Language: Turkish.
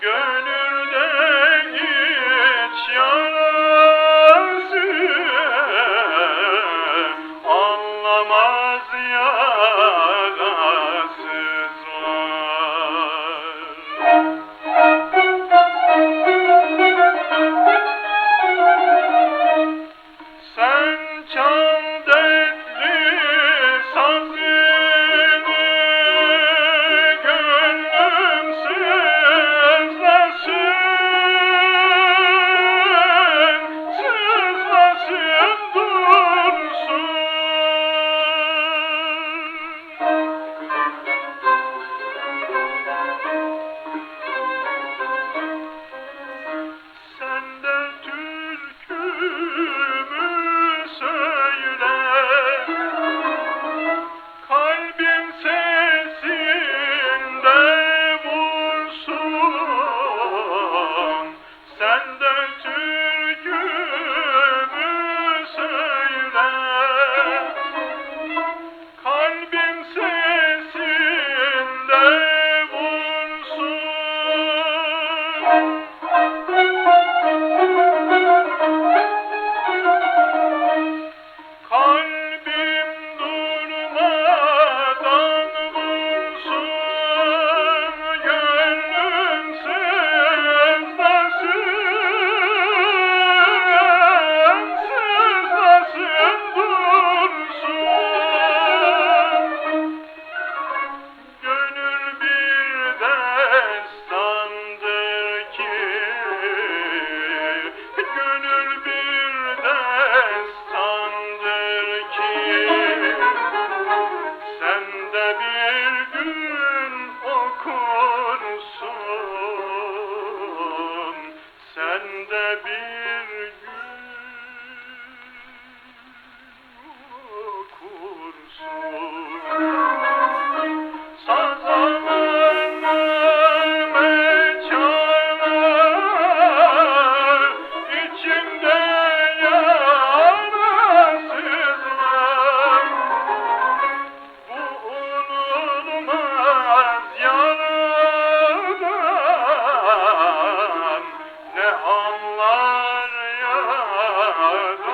Girl. the bir Amen.